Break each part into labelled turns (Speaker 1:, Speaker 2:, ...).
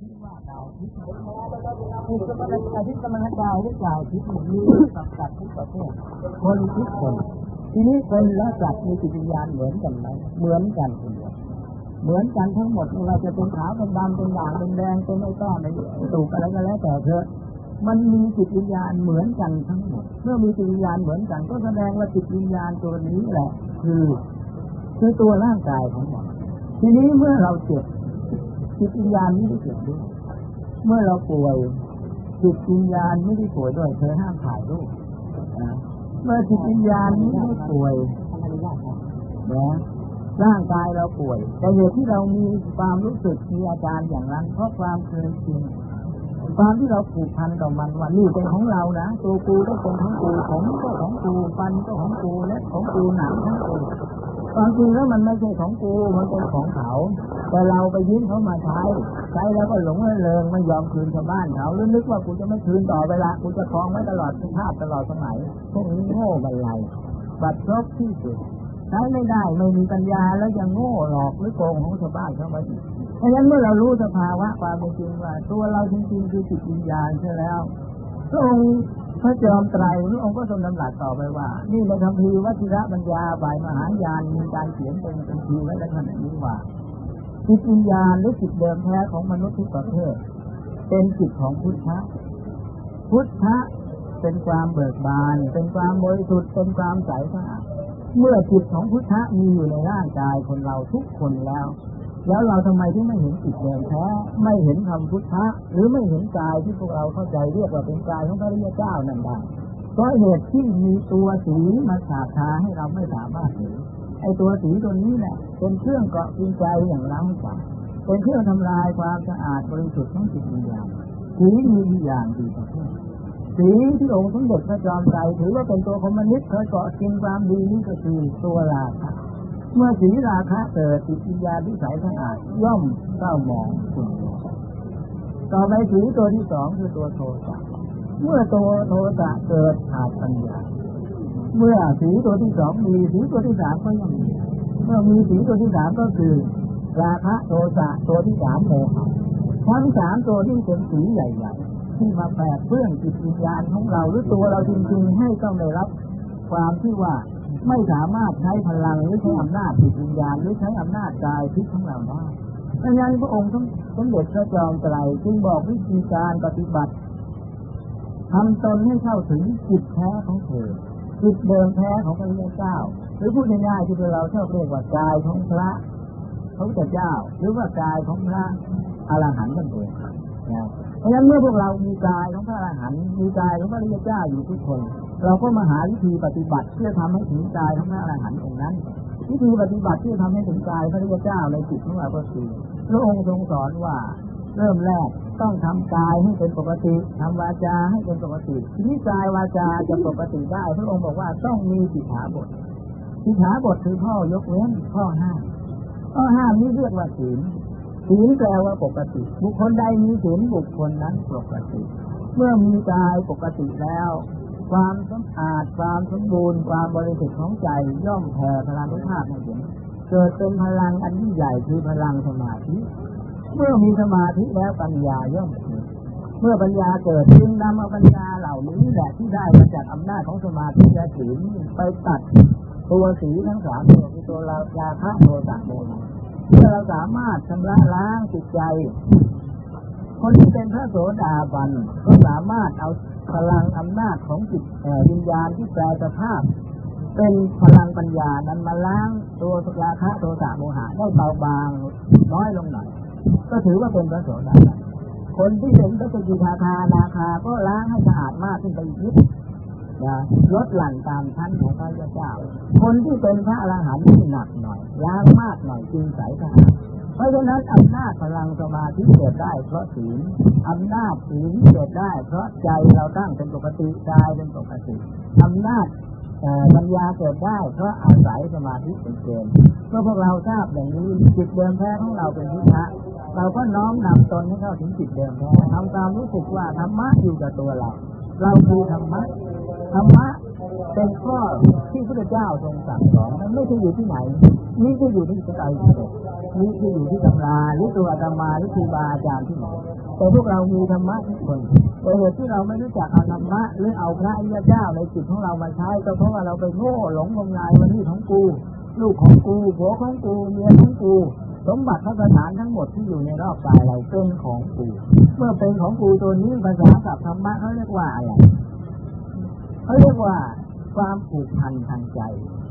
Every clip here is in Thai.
Speaker 1: ที่ว่ากายทิพย์คือสมณกายทิพย์สมณกายหรือกายทิพย์มีสังกัดทุกประเภทคนทุกคน ทีนี้คนและสัตว์มีจิตวิญญาณเหมือนกันไหมเหมือนกันคุณเหมือนกันทั้งหมดเราจะเป็นขาวเป็นดำเป็นด่างเป็นแดงเป็นไอ้ต้อนไอ้ตูกอะไรก็แล้วแต่เถอะมันมีจิตวิญญาณเหมือนกันทั้งหมดเมื่อมีจิตวิญญาณเหมือนกัน ก็แสดงว่าจิตวิญญาณตัวนี้แหละ คือ คือตัวร่างกายของเราทีนี้เมื่อเราเจ็บ จิตวิญญาณไม่ได้เจ็บด้วย เมื่อเราป่วยจิตวิญญาณไม่ได้ป่วยด้วยเธอห้ามถ่ายรูปนะเมื่อจิตวิญญาณไม่ได้ป่วยนะร่างกายเราป่วย แต่เหตุที่เรามีความรู้สึกมีอาการอย่างนั้น เพราะความเคยชินความที่เราผูกพันกับมันว่านี่เป็นของเรานะตัวกูก็เป็นของกูผมก็ของกูฟันก็ของกูเล็บของกูหนังของกู ความจริงแล้วมันไม่ใช่ของกู มันเป็นของเขา แต่เราไปยืมเขามาใช้ ใช้แล้วก็หลงเริงไม่ยอมคืนชาวบ้านเขาหรือนึกว่ากูจะไม่คืนต่อเวลา กูจะคลองไว้ตลอดชาติตลอดสมัย พวกนี้โง่บรรลัยบัดซบที่สุดใช้ไม่ได้ไม่มีปัญญาแล้วยังโง่หลอกหรือโกงของชาวบ้านเข้ามาอีกเพราะฉะนั้นเมื่อเรารู้สภาวะความเป็นจริงว่า ตัวเราจริงๆคือจิตวิญญาณใช่แล้วพระองค์ พระจอมไตรพระองค์ก็ทรงดำรัสต่อไปว่า นี่ในคำพีวัชิระปัญญาบายมหายานมีการเขียนเป็นคำพีไว้ในขณะนี้ว่าจิตวิญญาณหรือจิตเดิมแท้ของมนุษย์ทุกประเภทเป็นจิตของพุทธะ พุทธะเป็นความเบิกบาน เป็นความบริสุทธิ์เป็นความใสสะอาดเมื่อจิตของพุทธะมีอยู่ในร่างกายคนเราทุกคนแล้ว แล้วเราทำไมถึงไม่เห็นจิตเดิมแท้ไม่เห็นคำพุทธะหรือไม่เห็นกายที่พวกเราเข้าใจเรียกว่าเป็นกายของพระริยเจ้านั่นได้เพราะเหตุที่มีตัวสีมาฉาบทาให้เราไม่สามารถเห็นไอ้ตัวสีตัวนี้แหละเป็นเครื่องเกาะกินใจอย่างล้างใจเป็นเครื่องทำลายความสะอาดบริสุทธิ์ของจิตวิญญาณสีมีอย่างดีประเภทสีที่องค์สมเด็จพระจอมไตรถือว่าเป็นตัวคอมมิวนิสต์เคยเกาะกินความดีนี่ก็คือตัวราคะ เมื่อสีราคะเกิดจิตวิญญาณที่ใสสะอาดย่อมเศร้ามองขุ่นต่อไปสีตัวที่สองคือตัวโทสะเมื่อตัวโทสะเกิดขาดปัญญา เมื่อสีตัวที่สองมีสีตัวที่สามก็ยังมีเมื่อมีสีตัวที่สามก็คือ ราคะโทสะตัวที่สามโมหะทั้งสามตัวที่เป็นสีใหญ่ๆที่มาแปดเพื่องจิตวิญญาณของเราหรือตัวเราจริงๆให้ต้องได้รับ ความที่ว่า ไม่สามารถใช้พลังหรือใช้อำนาจจิตวิญญาณหรือใช้อำนาจกายทิพย์ของเราได้ดังนั้นพระองค์ต้องสมเด็จพระจอมไตรจึงบอกวิธีการปฏิบัติทำตนให้เข้าถึงจิตแท้ของเธอจิตเดิมแท้ของพระพุทธเจ้า หรือพูดง่ายๆที่เราชอบเรียกว่ากายของพระพระพุทธเจ้า หรือว่ากายของพระอรหันต์นั่นเองนะเพราะฉะนั้นเมื่อพวกเรามีกายของพระอรหันต์มีกายของพระพุทธเจ้าอยู่ทุกคน เราก็มาหาวิธีปฏิบัติเพื่อทำให้ถึงกายของพระอรหันต์องค์นั้น วิธีปฏิบัติที่ทำให้ถึงกายพระพุทธเจ้าในจิตของเราก็คือพระองค์ทรงสอนว่าเริ่มแรกต้องทำกายให้เป็นปกติทำวาจาให้เป็นปกติทีนี้กายวาจาจะปกติได้ พระองค์บอกว่าต้องมีสิกขาบทสิกขาบทคือข้อยกเว้นข้อห้ามข้อห้ามนี้เรียกว่าศีลศีลแปลว่าปกติ บุคคลใดมีศีลบุคคลนั้นปกติ เมื่อมีกายปกติแล้ว ความสะอาดความสมบูรณ์ความบริสุทธิ์ของใจย่อมแผ่พลังทุกภาพให้เห็นเกิดเป็นพลังอันยิ่งใหญ่คือพลังสมาธิ เมื่อมีสมาธิแล้วปัญญาย่อมเกิดเมื่อปัญญาเกิดจึงนำเอาปัญญาเหล่านี้แหละที่ได้มาจากอำนาจของสมาธิและศีลไปตัดตัวสีทั้งสามตัวคือตัวเรายาคะโทสะโมหะเพื่อเราสามารถชำระล้างจิตใจ คนที่เป็นพระโสดาบันก็สามารถเอา พลังอำนาจของจิตวิญญาณที่แปลสภาพ เป็นพลังปัญญานั้นมาล้างตัวสราคะโทสะโมหะได้เบาบางน้อยลงหน่อย ก็ถือว่าเป็นพระโสดาบันคนที่เป็นพระสกิทาคานาคาก็ล้างให้สะอาดมากขึ้นไปอีกนิดนะลดหลั่นตามชั้นของพระเจ้า คนที่เป็นพระอรหันต์ที่หนักหน่อยล้างมากหน่อยจึงใสสะอาด เพราะฉะนั้นอำนาจพลังสมาธิเกิดได้เพราะศีลอำนาจศีลเกิดได้ เพราะใจเราตั้งเป็นปกติกายเป็นปกติอำนาจปัญญาเกิดได้เพราะอาศัยสมาธิเป็นเกณฑ์เมื่อพวกเราทราบอย่างนี้จิตเดิมแท้ของเราเป็นพุทธะเราก็น้อมนำตนให้เข้าถึงจิตเดิมแท้ทำตามรู้สึกว่าธรรมะอยู่กับตัวเรา เราคือธรรมะธรรมะ เป็นข้อที่พระเจ้าทรงสั่งสอนมันไม่ใช่อยู่ที่ไหนนี่ที่อยู่ที่ใจนี่ที่อยู่ที่ตำราหรือตัวอาตมาหรือครูบาอาจารย์ที่ไหนแต่พวกเรามีธรรมะทุกคนแต่เหตุที่เราไม่รู้จักเอาธรรมะหรือเอาพระอริยเจ้าในจิตของเรามาใช้ก็เพราะว่าเราไปโง่หลงงมงายวันนี้ของกู ลูกของกูผัวของกูเมียของกูสมบัติพระสถานทั้งหมดที่อยู่ในรอบกายเราเป็นของกู เมื่อเป็นของกูตัวนี้ภาษากับธรรมะเขาเรียกว่าอะไรเขาเรียกว่า ความผูกพันทางใจ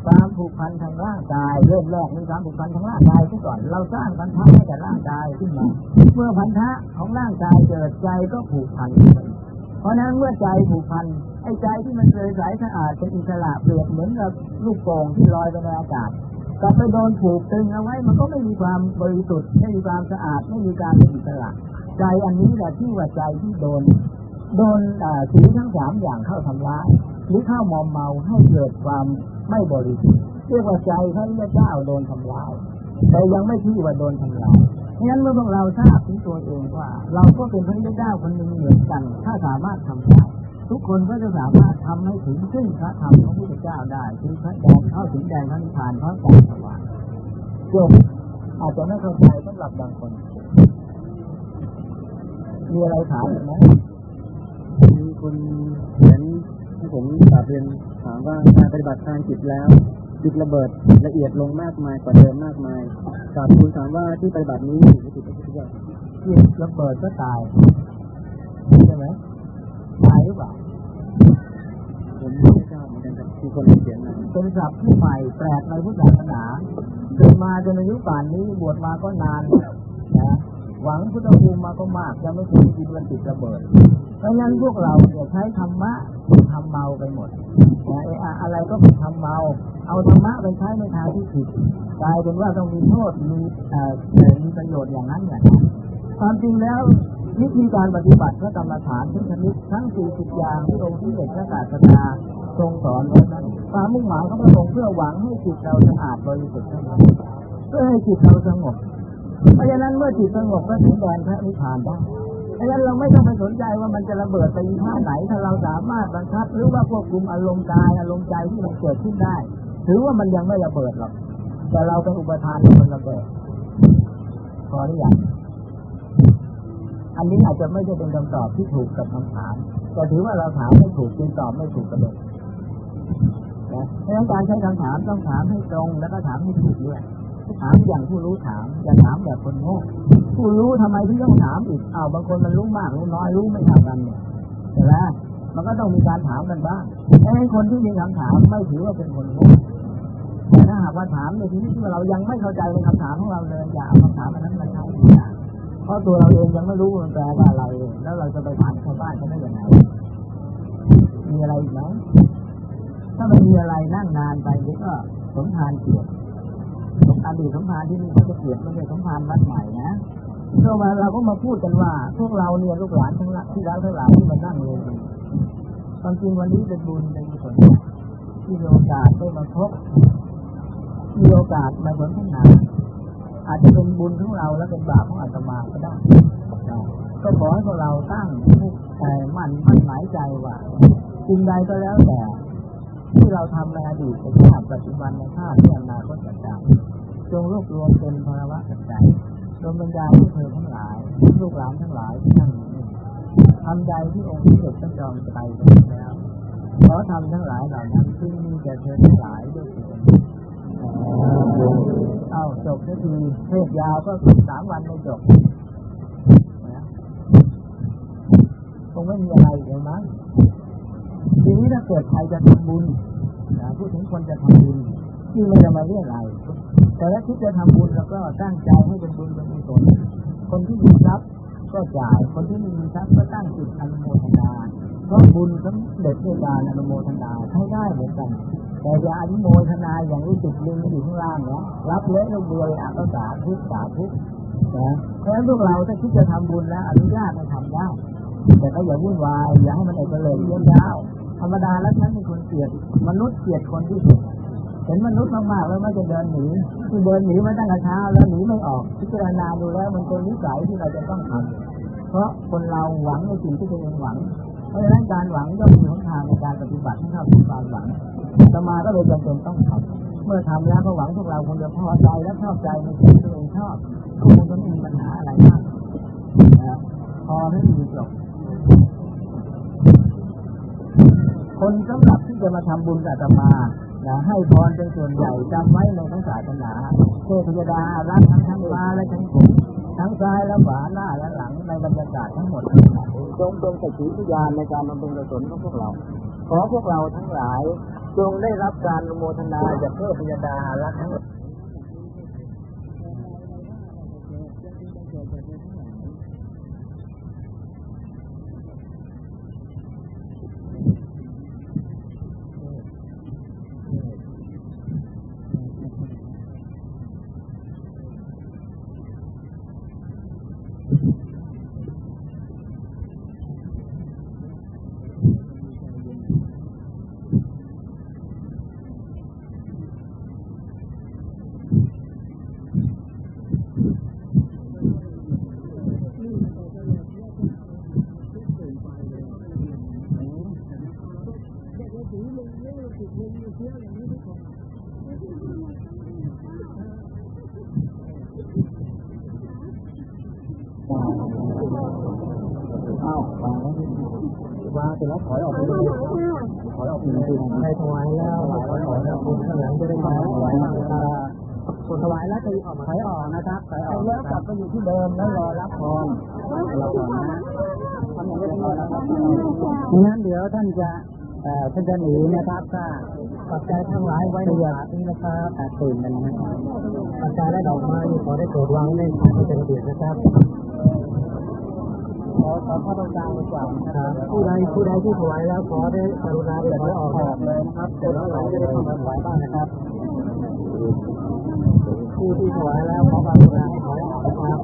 Speaker 1: ความผูกพันทางร่างกาย เริ่มแรกมีความผูกพันทางร่างกายก่อน เราสร้างพันธะให้กับร่างกายขึ้นมา เมื่อพันธะของร่างกายเกิดใจก็ผูกพัน เพราะนั้นเมื่อใจผูกพันไอ้ใจที่มันเคยใสสะอาดเป็นอิสระเปรียบเหมือนกับลูกโป่งที่ลอยไปในอากาศกลับไปโดนผูกตึงเอาไว้มันก็ไม่มีความบริสุทธิ์ไม่มีความสะอาดไม่มีการเป็นอิสระใจอันนี้แหละที่ว่าใจที่โดนโดนสีทั้งสามอย่างเข้าทำร้าย หรือเข้ามอมเมาให้เกิดความไม่บริสุทธิ์เรียกว่าใจพระพุทธเจ้าโดนทำลายแต่ยังไม่ที่ว่าโดนทำลายงั้นเมื่อพวกเราทราบถึงตัวเองว่า เราก็เป็นพระพุทธเจ้าคนหนึ่งเหมือนกัน ถ้าสามารถทำได้ทุกคนก็จะสามารถทำให้ถึงซึ่งพระธรรมของพระพุทธเจ้าได้ถึงพระแดงเข้าถึงแดงพระนิพพานเพราะการสว่างจบอาจจะไม่เข้าใจสำหรับบางคนมีอะไรถามอีกไหม
Speaker 2: มีคนเขียน ให้ผมกราบเรียนถามว่าการปฏิบัติทางจิตแล้วจิตระเบิดละเอียดลงมากมายกว่าเดิมมากมายกราบคุณถามว่าที่ปฏิบัตินี้ถูกติดระพุทธเจ้า
Speaker 1: จิตระเบิดก็ตายใช่ไหมตายหรือเปล่า
Speaker 2: ผมไม่ทราบเหมือนกันครับที่คนเขียนมา
Speaker 1: เป็นศัพท์ที่ใหม่แปลกในพุทธศาสนาเกิดมาจนอายุป่านนี้บวชมาก็นานนะหวังพุทธภูมิมาก็มากจะไม่ถึงจิตมันติดระเบิดเพราะงั้นพวกเราเนี่ยใช้ธรรมะ ทำเมาไปหมดนะอะไรก็เป็นทำเมา เอาธรรมะไปใช้ในทางที่ผิดกลายเป็นว่าต้องมีโทษมีมีประโยชน์อย่างนั้นอย่างนี้ความจริงแล้ววิธีการปฏิบัติพระกรรมฐานทุกชนิดทั้งสี่สิบอย่างที่องค์ที่เด็กพระศาสดาทรงสอนไว้นั้นความมุ่งหมายของพระองค์เพื่อหวังให้จิตเราสะอาดบริสุทธิ์เพื่อให้จิตเราสงบ เพราะฉะนั้นเมื่อจิตสงบก็ถึงแดนพระนิพพานได้ เพราะฉะนั้นเราไม่ต้องไปสนใจว่ามันจะระเบิดไปท่าไหน ถ้าเราสามารถบังคับ หรือว่าควบคุมอารมณ์กายอารมณ์ใจที่มันเกิดขึ้นได้ ถือว่ามันยังไม่ระเบิดหรอก แต่เราเป็นอุปทานมันระเบิดพอหรือยังอันนี้อาจจะไม่ได้เป็นคำตอบที่ถูกกับคำถาม แต่ถือว่าเราถามไม่ถูกจึงตอบไม่ถูกกันเลยนะเพราะฉะนั้นการใช้คำถามต้องถามให้ตรง แล้วก็ถามให้ถูกด้วย ถามอย่างผู้รู้ถามอย่าถามแบบคนโง่ผู้รู้ทำไมถึงต้องถามอีกอ้าวบางคนมันรู้มากรู้น้อยรู้ไม่เท่ากันเนี่ยใช่ไหมมันก็ต้องมีการถามกันบ้างไอ้คนที่มีคำถามไม่ถือว่าเป็นคนโง่แต่ถ้าหากว่าถามในที่นี้ที่เรายังไม่เข้าใจในคำถามของเราเลยอย่าเอาคำถามนั้นมาใช้เพราะตัวเราเองยังไม่รู้มันแปลว่าอะไร แล้วเราจะไปถามชาวบ้านเขาได้ยังไงมีอะไรอีกไหมถ้ามันมีอะไรนั่งนานไปก็สมทานเกียรติ สงครามดีสงครามที่นี่เขาจะเกียรติไม่ใช่สงครามวัดใหม่นะเพราว่าเราก็มาพูดกันว่า พวกเราเนี่ยลูกหลานทั้งที่รักทั้งหลายที่มานั่งเลยความจริงวันนี้เป็นบุญเป็นกุศลที่มีโอกาสได้มาพบมีโอกาสมาผลทั้งนาอาจจะเป็นบุญของเราและเป็นบาปของอาตมาก็ได้ก็ขอให้พวกเราตั้งใจมั่นมั่นหมายใจว่าสิ่งใดก็แล้วแต่ ที่เราทำในอดีตในชาติปัจจุบันในชาติที่อนาคตต่าง จงรวบรวมเป็นภาวะปัจจัยดวงวิญญาณที่เธอทั้งหลาย ลูกหลานทั้งหลายที่นั่งอยู่ทำใจที่องค์ที่เด็กต้องยอมไปแล้วขอทำทั้งหลายเหล่านั้นซึ่งมีแก่เธอทั้งหลายด้วยเถิดเอาจบทีเทศยาวก็สามวันไม่จบคงไม่มีอะไรเดี๋ยวนะทีนี้ถ้าเกิดใครจะทำบุญนะพูดถึงคนจะทำบุญ ที่ไม่ได้มาเรื่องอะไรแต่ถ้าคิดจะทำบุญแล้วก็ตั้งใจให้เป็นบุญเป็นกุศลคนที่มีทรัพย์ก็จ่าย คนที่ไม่มีทรัพย์ก็ตั้งจิตอนุโมทนาเพราะบุญทั้งเด็ดด้วยการอนุโมทนาใช้ได้เหมือนกันแต่อย่าอนุโมทนาอย่างรู้สึกลึงอยู่ข้างล่างเนาะรับเละลงเดืออาก็สาทุกสาทุกนะเพราะฉะนั้นพวกเราถ้าคิดจะทำบุญแล้วอนุญาตให้ทำได้แต่ก็อย่าวุ่นวายอย่าให้มันเอกเลยเยี่ยมยาวธรรมดาแล้วฉันเป็นคนเกลียดมนุษย์เกลียดคนที่สุด เห็นมนุษย์มากๆแล้วมันจะเดินหนีที่เดินหนีมาตั้งแต่เช้าแล้วหนีไม่ออก พิจารณาดูแล้วมันเป็นนิสัยที่เราจะต้องทำเพราะคนเราหวังในสิ่งที่ตัวเองหวัง เพราะฉะนั้นการหวังย่อมมีหนทางในการปฏิบัติให้เข้าถึงความหวังอาตมาก็เลยจำเป็นต้องทำเมื่อทำแล้วก็หวังพวกเราคงจะพอใจและชอบใจในสิ่งที่ตัวเองชอบคงจะไม่มีปัญหาอะไรมากพอไม่มีจบคนสำหรับที่จะมาทำบุญกับอาตมา นะให้พรเป็นส่วนใหญ่จำไว้ในทั้งศาสนาเทพยดารักทั้งทั้งฟ้าและทั้งฝนทั้งซ้ายและขวาหน้าและหลังในบรรยากาศทั้งหมดทั้งหลายจงเป็นสักขีพยานในการบำเพ็ญกุศลของพวกเรา ขอพวกเราทั้งหลาย จงได้รับการอนุโมทนาจากเทพยดารักทั้ง้าวางวางเสร็จแล้วถอยออกไปเลยถอยออกไปเลยใครถวายแล้วถวายถอยออกคุณข้างหลังจะได้มาถวายมาส่วนถวายแล้วจะออกมาถอยออกนะครับถอยออกแล้วกลับไปอยู่ที่เดิมแล้วรอรับพรรอพรนะทำอย่างนี้รอรับงั้นเดี๋ยวท่านจะเออท่านจะหนีนะครับถ้าปัจจัยทั้งหลายไว้ในบาทนี้นะครับตื่นกันนะครับปัจจัยและดอกไม้ขอได้โปรดวางในทางที่เป็นระเบียบนะครับ ขอขอเข้าตรงกลางดีกว่านะครับผู้ใดผู้ใดที่ถวายแล้วขอได้กรุณาเปิดไม่ออกเลยนะครับเดี๋ยวเราจะได้เข้ามาถวายบ้างนะครับ ผู้ที่ถวายแล้วขอกรุณาให้ถอยออกนะครับ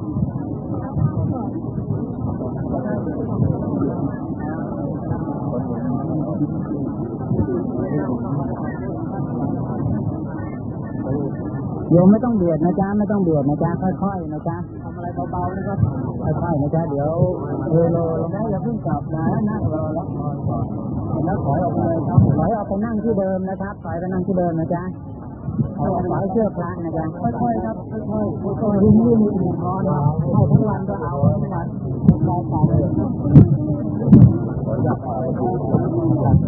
Speaker 1: โยมไม่ต้องเบียดนะจ๊ะไม่ต้องเบียดนะจ๊ะค่อยๆนะจ๊ะทำอะไรเบาๆนะครับค่อยๆนะจ๊ะเดี๋ยวเออรอนะอย่าเพิ่งกลับนะนั่งรอรับพรก่อนแล้วถอยออกมาเลยครับถอยออกไปนั่งที่เดิมนะครับถอยไปนั่งที่เดิมนะจ๊ะถอยถอยเชือกพระนะจ๊ะค่อยๆครับค่อยๆค่อยๆรุ่มๆมีพรให้ทั้งวันก็เอาทั้งวันรอต่อเลยจับ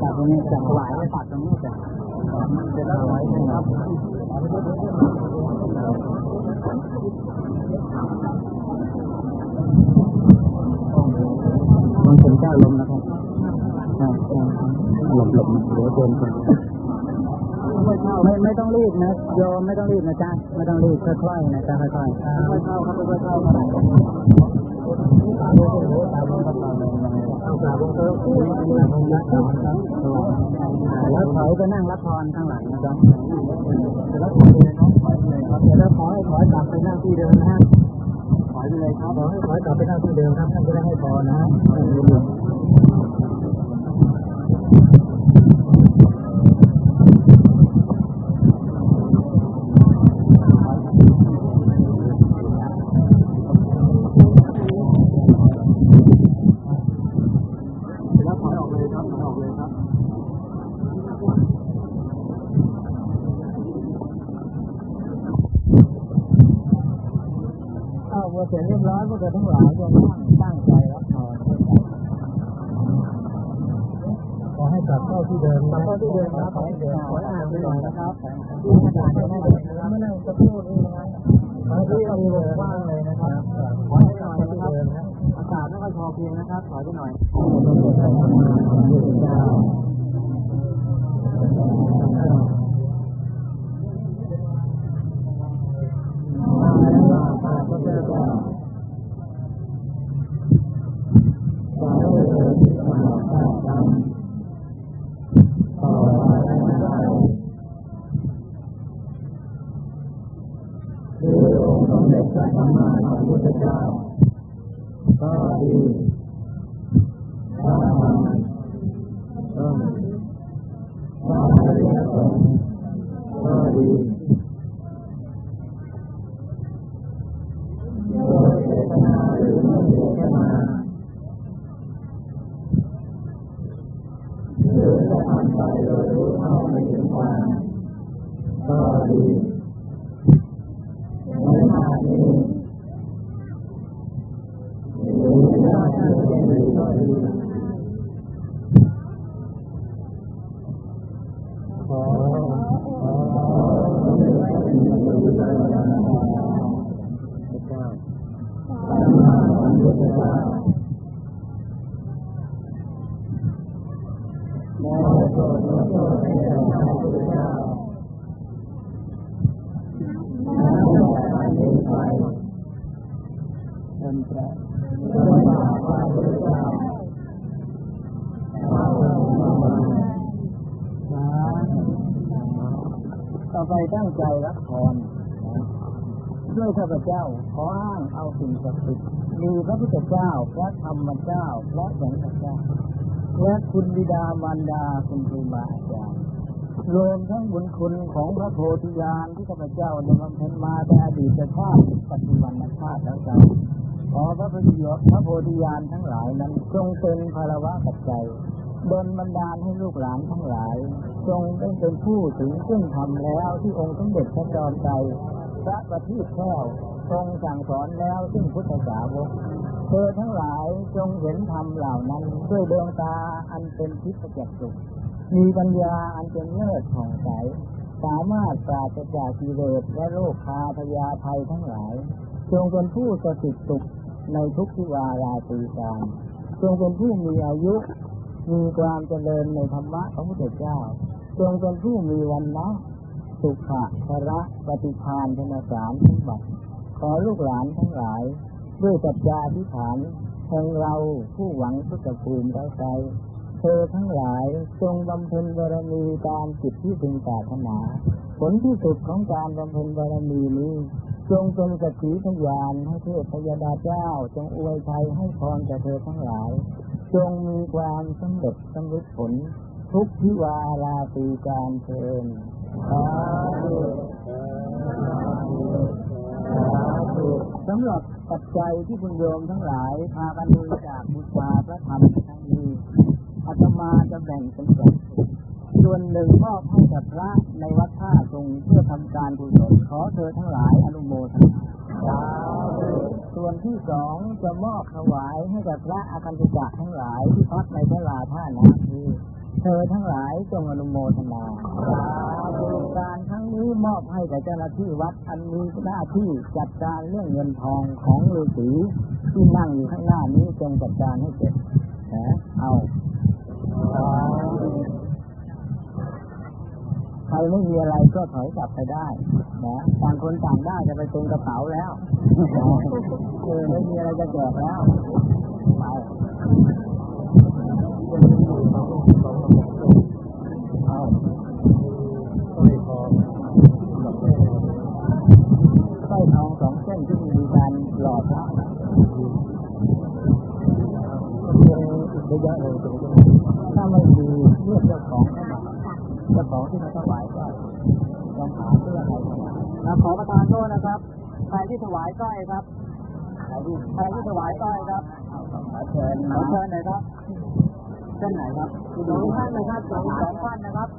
Speaker 1: จับตรงนี้จับหลายปัดตรงนี้จ้ะเดี๋ยวเราถอยนะครับ มันเป็นเจ้าลมนะครับอ่าอ่หลบหลบเดี๋ยวโดนคนไม่ไม่ต้องรีบนะโยมไม่ต้องรีบนะจ๊ะไม่ต้องรีบค่อยๆนะจ๊ะค่อยๆค่อยๆเข้าครับค่อยๆเข้าครับแล้วถอยไปนั่งรับพรข้างหลังนะจ๊ะแไปนั่งที่เดิมนะฮะถอยไปเลยครับขอให้ถอยกลับไปนั่งที่เดิมครับท่านจะได้ให้พอนะ ศักดิ์สิทธิ์มีพระพุทธเจ้า พระธรรมเจ้า พระสงฆ์เจ้า และคุณบิดามารดาคุณครูบาอาจารย์รวมทั้งบุญคุณของพระโพธิญาณที่ข้าพเจ้าได้บำเพ็ญมาแต่อดีตชาติปัจจุบันชาติแล้วกันขอพระพุทธยศพระโพธิญาณทั้งหลายนั้นจงเป็นภารวะปัจจัยดลบันดาลให้ลูกหลานทั้งหลาย จงได้เป็นผู้ถึงซึ่งทำแล้วที่องค์สมเด็จพระจอมไตรพระประทีปแก้ว ทรงสั่งสอนแล้วซึ่งพุทธสาวกเธอทั้งหลายจงเห็นธรรมเหล่านั้นด้วยดวงตาอันเป็นทิพย์จักสุขมีปัญญาอันเป็นเลิศผ่องใสสามารถปราศจากกิเลสและโรคพาพยาภัยทั้งหลาย จงเป็นผู้สถิตสุขในทุกทิวาราตีการจงเป็นผู้มีอายุ มีความเจริญในธรรมะของพระพุทธเจ้า จงเป็นผู้มีวันนะสุขะพระปฏิภาณธนสารสมบัติ ขอลูกหลานทั้งหลาย ด้วยจัจจาธิฐานแห่งเราผู้หวังพุทธภูมิได้ใจเธอทั้งหลายจงบำเพ็ญบารมีตามจิตที่พึงปรารถนา ผลที่สุดของการบำเพ็ญบารมีนี้ จงเป็นสักขีพยานให้เทพพยาดาเจ้า จงอวยชัยให้พรแก่เธอทั้งหลาย จงมีความสำเร็จสำเร็จผล ทุกทิวาราตีการเชิญสาธุ สำหรับปัจจัยที่คุณโยมทั้งหลาย พากันบริจาคบูชาพระธรรมครั้งนี้อาตมาจะแบ่งเป็นสองส่วนส่วนหนึ่งมอบให้กับพระในวัดท่าทรงเพื่อทำการกุศลขอเธอทั้งหลายอนุโมทนาส่วนที่สองจะมอบถวายให้กับพระอาคันตุกะทั้งหลายที่พักในพระลาท่านาที เธอทั้งหลายจงอนุโมทนาสาธุการทั้งนี้มอบให้กับเจ้าหน้าที่วัดอันมีหน้าที่จัดการเรื่องเงินทองของฤาษีที่นั่งอยู่ข้างหน้านี้จงจัดการให้เสร็จนะเอาใครไม่มีอะไรก็ถอยกลับไปได้นะต่างคนต่างได้จะไปตุนกระเป๋าแล้วเออไม่มีอะไรจะแจกแล้วไปเอา
Speaker 2: ไม่พอ
Speaker 1: สร้อยทองสองเส้นที่มีการหล่อพระนะยังอีกเยอะแยะเลยถ้าไม่มีเรียกเจ้าของเข้ามาเจ้า ของที่มาถวายก็ลองหาเพื่ออะไรเข้ามานะขอประทานโทษนะครับ ใครที่ถวายก้อยครับ ใครที่ถวายก้อยครับขอเชิญขอเชิญหน่อยครับเส้นไหนครับสองท่านนะครับสองสองท่านนะครับ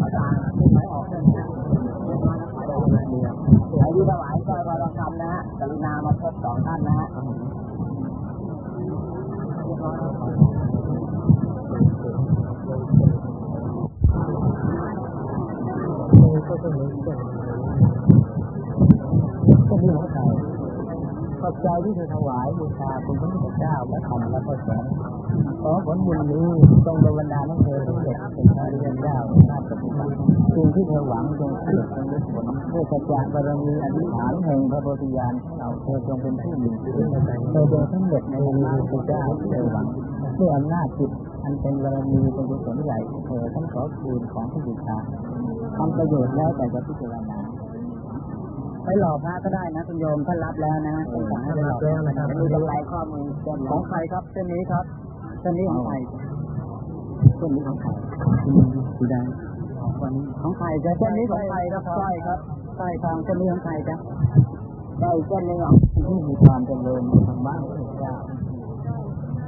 Speaker 1: อาจารย์ไม่ออกเส้นนี้เรียบร้อยนะขายได้เดียวใครที่ถวายก้อยก็ต้องทำนะฮะกรุณามาพบสองท่านนะฮะเรียบร้อยแล้ว ก็มีของใครขอบใจที่เธอถวายบูชาคุณพระพุทธเจ้าและธรรมและพระสงฆ์ขอผลบุญนี้จงโดนบันดาลให้เธอสำเร็จเป็นพระริยเจ้าในชาติปัจจุบันสิ่งที่เธอหวังจงเร็จจงได้ผลด้วยสัจจะบารมีอธิษฐานแห่งพระโพธิญาณเราเธอจงเป็นผู้มีชีวิตเธอจงสำเร็จในธรรมะพระเจ้าที่เธอหวังด้วยอำนาจจิตอันเป็นบารมีเป็นกุศลใหญ่เธอทั้งขอคืนของที่บูชา ทำประโยชน์แล้วแต่จะพิจารณาไปหลอกพระก็ได้นะคุณโยมท่านรับแล้วนะท่านสั่งให้ไปหลอกแล้วนะครับมีกำไรข้อมือของใครครับเส้นนี้ครับเส้นนี้ของใครเส้นนี้ของใครสีแดงของใครจะเส้นนี้ของใครครับใช่ครับใช่ทางเส้นนี้ของใครจ้ะใช่เส้นนี้ของที่มีความเจริญในธรรมะพระเจ้า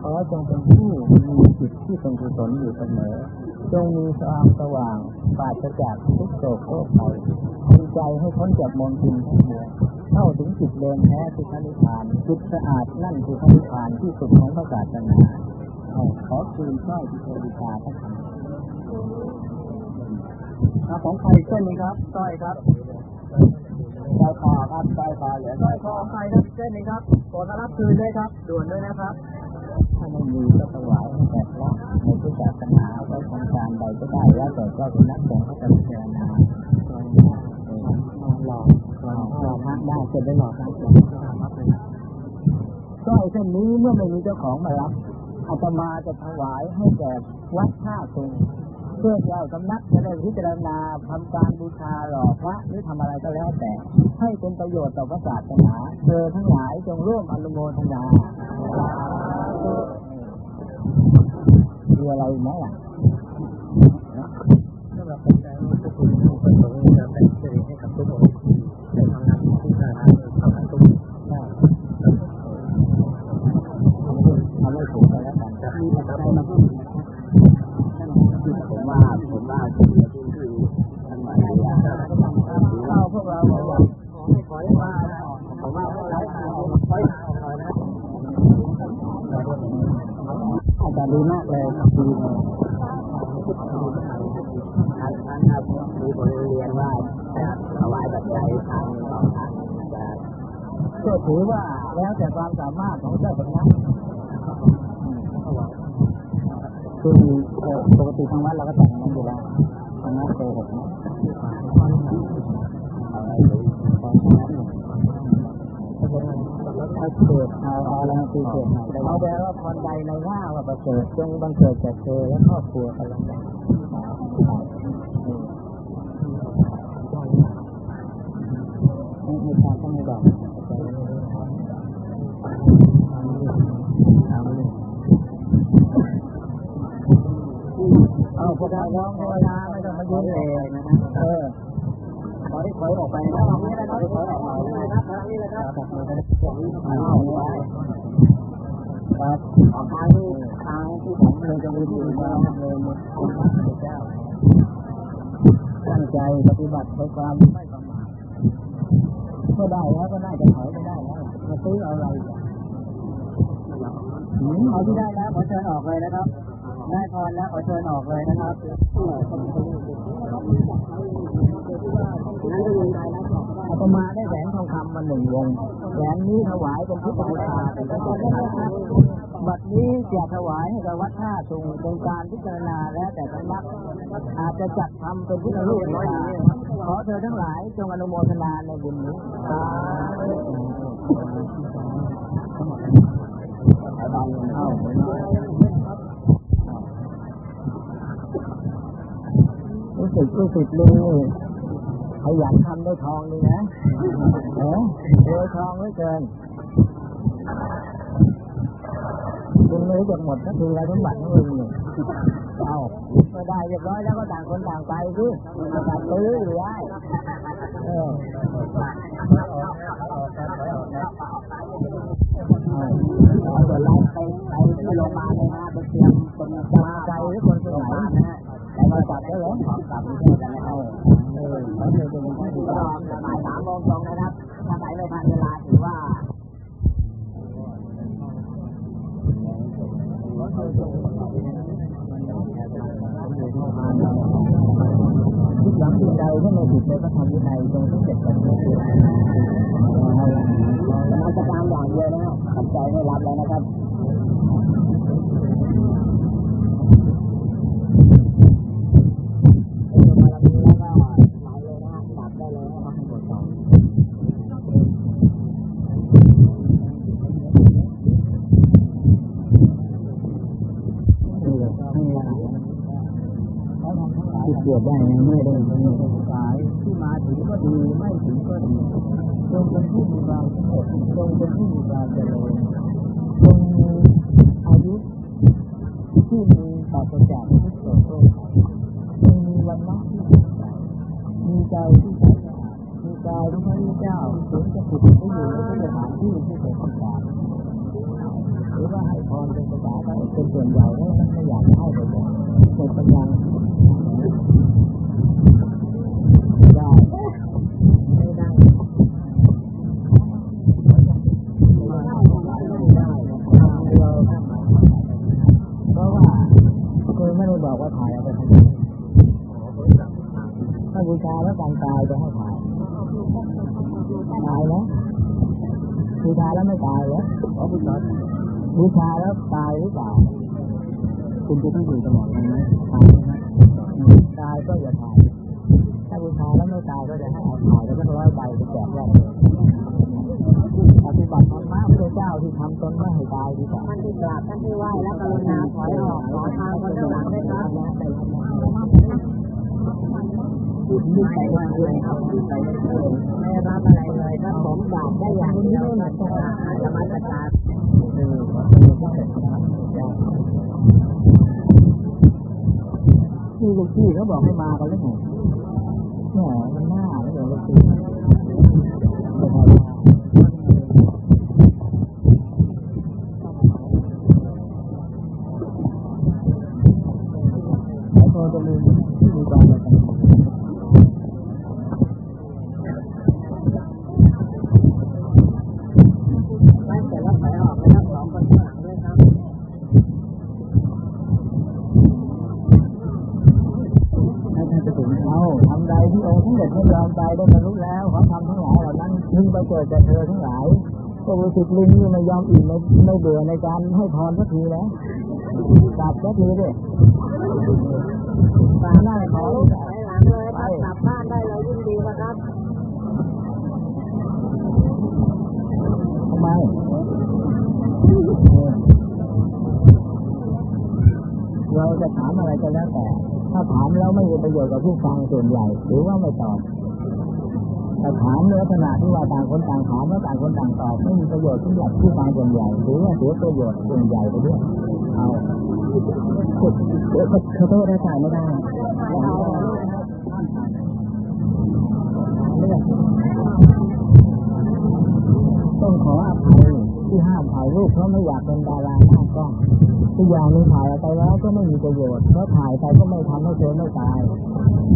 Speaker 1: ขอจงเป็นผู้มีจิตที่เป็นกุศลอยู่เสมอ จงมีความสว่างปราศจากทุกโศกโรคภัยทำใจให้พ้นจากมลทินทั้งมวลเข้าถึงจุดเดินแท้คือพระนิพพานจุดสะอาดนั่นคือพระนิพพานที่สุดของพระศาสนาขอคืนสร้อยที่เคยบูชาพระธรรม
Speaker 2: ครับของใครเส้นนี้ครับสร้อยครับ
Speaker 1: สร้อยคอครับสร้อยคอเหลือ
Speaker 2: สร้อยคอใครครับเส้นนี้ครับขอรับคืนด้วยครับ ด่วนด้วยนะครับ
Speaker 1: ไม่มีก็ถวายให้แก่พระในพุทธศาสนาไว้ทำการใดก็ได้แล้วแต่เจ้าคณะสงฆ์เขาจะพิจารณาหลอกหลอกหลอกพระได้จะได้หลอกพระสร้อยเส้นนี้เมื่อไม่มีเจ้าของมารับอาตมาจะถวายให้แก่วัดท่าตุงเพื่อเจ้าสำนักจะได้พิจารณาทำการบูชาหล่อพระหรือทำอะไรก็แล้วแต่ ให้เป็นประโยชน์ต่อพระศาสนาเธอทั้งหลายจงร่วมอนุโมทนา มีอะไรไหมอะ
Speaker 2: สำหรับปัจจัยนี้ทุกคนทุกประสงค์จะเป็นสิริให้กับทุกองค์ได้ทำงานที่ผ่านมาทำงานทุก
Speaker 1: ได้ทำให้ถูกกันแล้วกัน
Speaker 2: จะมีอะไรมาพูด
Speaker 1: ผม ดี
Speaker 2: มา
Speaker 1: กเลยดีเลยท่านท่านครับมีคนเรียนว่าจะถวายปัจจัยทางสอทางจะก็ถือว่าแล้วแต่ความสามารถของเจ้าสำนักคือปกติทางวัดเราก็แต่งนั้นอยู่แล้ว เอาอะไรตีเกิดใหน่เอาแปลว่าคนใดในว่าว่าประเสริฐจงบังเกิดแก่เธอและครอบครัวกันล้วกันม่ไม่ทราบก็ไม่บอกเอาพวกเราร้องเทวดาไม่ต้องมายุ่งเลยนะเออ
Speaker 2: ขอให้ถอยออกไปนะตรงนี้นะครับถอยออกไปนะครับทางนี้นะครับ
Speaker 1: เอาไว้ครับออกทางที่ทางที่ผมเลยจะมีที่มาเลยหมดพระเจ้าตั้งใจปฏิบัติด้วยความไม่ประมาทเมื่อได้แล้วก็น่าจะถอยไปได้แล้วมาซื้อเอาอะไรหืม
Speaker 2: เอาที่ได้แล้วขอเชิญออกเลยนะครับ ได้พรแล้วขอเชิญออกเลยนะครับนั้นก็ยินใจแล้ว
Speaker 1: อาตมาได้แหวนทองคำมาหนึ่งวง แหวนนี้ถวายเป็นพุทธบูชาเป็นพระพุทธบูชาบัดนี้จะถวายให้กับวัดท่าสุงเป็นการพิจารณาแล้วแต่สำนักอาจจะจัดทำเป็นพุทธรูปบูชาขอเธอทั้งหลายจงอนุโมทนาในบุญนี้เอา รู้สึกรู้สึกเลยขยันทำได้ทองดีนะเออรวยทองเหลือเกินคุณไม่รู้จักหมดก็คืออะไรสมบัติของมึงเนี่ยเอาก็ได้เรียบร้อยแล้วก็ต่างคนต่างไปสิจะตัดตื้ออยู่ได้เออเอาส่วนเราไปไปที่โรงพยาบาลเลยนะไปเตรียมคนใจหรือคนสมัยนะ ฮะแต่มา จงเป็นผู้มีความสงบจงเป็นผู้มีความเจริญจงมีอายุที่มีปราศจากทุกโศกโรคจงมีวันละที่สดใสมีใจที่ใสสะอาดมีกายที่พระเจ้าถึงจะฝึกให้อยู่ในสถานที่ที่เป็นต้องการหรือว่าให้พรเป็นภาษาไทยเป็นส่วนใหญ่แล้วไม่อยากให้ไปเลยหมดกำลัง ได้ไม่ได้ แล้วถ่ายเอาไปทำไมถ้าบูชาแล้วการตายจะให้ถ่ายตายแล้วบูชาแล้วไม่ตายแล้ว
Speaker 2: ขอบูชา
Speaker 1: บูชาแล้วตายหรือเปล่า
Speaker 2: คุณจะต้องอยู่ตลอดกันไหม
Speaker 1: ตายไหมตายก็อย่าถ่าย ถ้าบูชาแล้วไม่ตายก็จะให้เอาถ่ายแล้วก็ร้อยใบไปแจกญาติโยมปฏิบัติธรรมะพระเจ้าที่ทำตนไม่ให้ตายดีกว่า
Speaker 3: ท่านที่กราบท่านที่ไหว้และกรุณาถอยออกขอทางคนข้างหลังด้วยครับ
Speaker 1: ไม่ ไม่เอาที่ไป
Speaker 3: ไม่รับอะไรเลยถ้าผมบาปได้อย่างเดียวนะจะอาจจะมาจัดการ
Speaker 1: ที่ลูกพี่เขาบอกให้มากันแล้วไงแหมมันหน้าแล้วเดี๋ยวลูกพี่ไม่พอแล้วแล้วพอจะมีที่มีความอะไรกัน
Speaker 3: ไว้เสร็จแล้วถอยออกนะครับสองคนข้างหลังด้วยครับ
Speaker 1: ให้ท่านไปถึงเขาทำใดที่องค์สม เด็จพระยอมใจได้บรรลุแล้วเขาทำทั้งหลายเหล่านั้นพึงไปเกิดแก่เธอทั้งหลายพวกฤาษีลิงนี่ไม่ยอมอิ่มไม่ไม่เบื่อในการให้พรสักทีแล้วกลับสักทีดิตามหน้าขอ
Speaker 3: ถ
Speaker 1: ลู
Speaker 3: อกย
Speaker 1: สาว
Speaker 3: หลังเลยครับกลับบ้านได้เลยยิ่งดีนะครับ
Speaker 1: ทำไมเราจะถามอะไรก็แล้วแต่ ถ้าถามแล้วไม่มีประโยชน์กับผู้ฟังส่วนใหญ่หรือว่าไม่ตอบแต่ถามในลักษณะที่ว่าต่างคนต่างถามแล้วต่างคนต่างตอบไม่มีประโยชน์สำหรับผู้ฟังส่วนใหญ่หรือว่าเสียประโยชน์ส่วนใหญ่ไปด้วยเอาเดี๋ยวขอโทษนะจ่ายไม่ได้ต้องขออภัย ที่ห้ามถ่ายรูปเพราะไม่อยากเป็นดาราหน้ากล้องทุกอย่างนึงถ่ายออกไปแล้วก็ไม่มีประโยชน์เพราะถ่ายไปก็ไม่ทำให้เธอไม่ตาย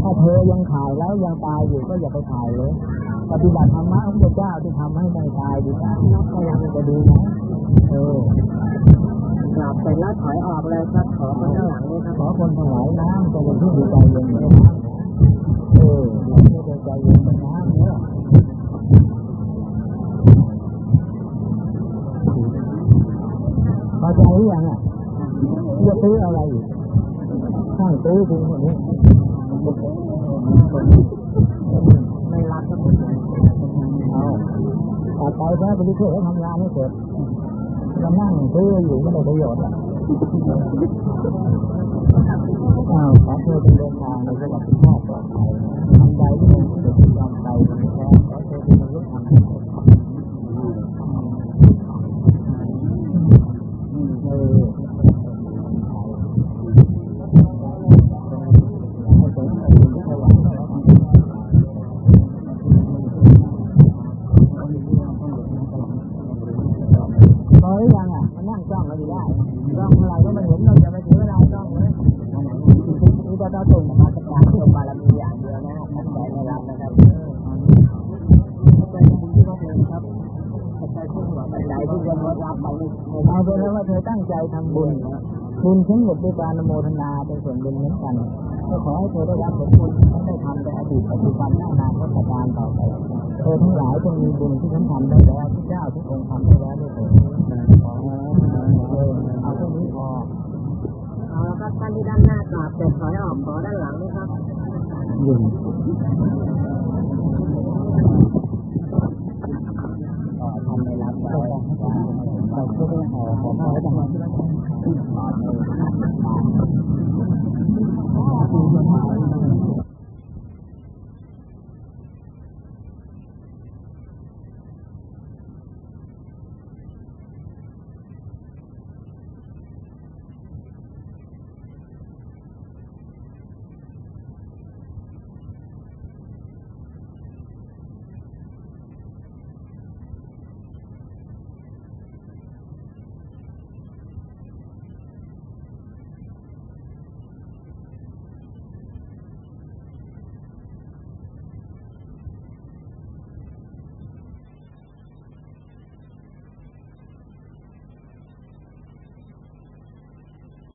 Speaker 1: ถ้าเธอยังถ่ายแล้วยังตายอยู่ก็อย่าไปถ่ายเลยปฏิบัติธรรมะของพระเจ้าที่ทำให้ไม่ตายดีกว่าก็ยังจะดีนะเออก
Speaker 3: ราบเสร็จแล้วถอยออกเลยครับขอคนข้างหลังด้วยครับ
Speaker 1: ขอคนทั้งหลายน้ำจะเป็นผู้ดีใจเย็นเลยนะเออเราจะใจเย็นเป็นน้ำเนี่ย พอใจหรือยังอะจะซื้ออะไรอีกข้างซื้อถึงคนนี้
Speaker 3: ไม่รับก็
Speaker 1: เอาต่อไปแค่ไปช่วยเขาทำงานให้เสร็จมานั่งซื้ออยู่ไม่ได้ประโยชน์อะอ้าวขอเธอเป็นเดินทางในสวัสดิภาพปลอดภัยทำใจที่เป็นสุขยอมใจเป็นแท้ขอเธอเป็นมนุษย์ทำให้เสร็จเออให้เป็นคนที่ถวายแล้วกันพอหรือยังอะมานั่งจ้องเราอยู่ได้จ้องเมื่อไหร่ก็ไม่เห็นเราจะไปถึงเวลาจ้องเลยนี่จะต้องตุ่นมาตรการส่งบารมีอย่างเดียวนะท่านใจไม่รับนะครับ
Speaker 3: ใจดีที่วัดเลยครับใจที่หัวใจ
Speaker 1: ใจที่จะรับไปเอาไปแล้วว่าเธอตั้งใจทำบุญ บุญทั้งหมดด้วยการนุโมทนาเป็นส่วนบุญเหมือนกัน ก็ขอให้เธอได้รับผลบุญที่ได้ทำในอดีตปัจจุบันและอนาคตการต่อไปเธอทั้งหลายจงมีบุญที่ฉันทำได้แล้วที่เจ้าทุกองค์ทำได้แล้วด้วยเถิดขอเออเอานี้พอ
Speaker 3: เอาละครับท่านที่ด้านหน้ากราบเสร็จถอยออกขอด้านหลังด้วยครับ
Speaker 1: ยุ่ง ทำในร้านเราเราช่วยเขาเขาจะมา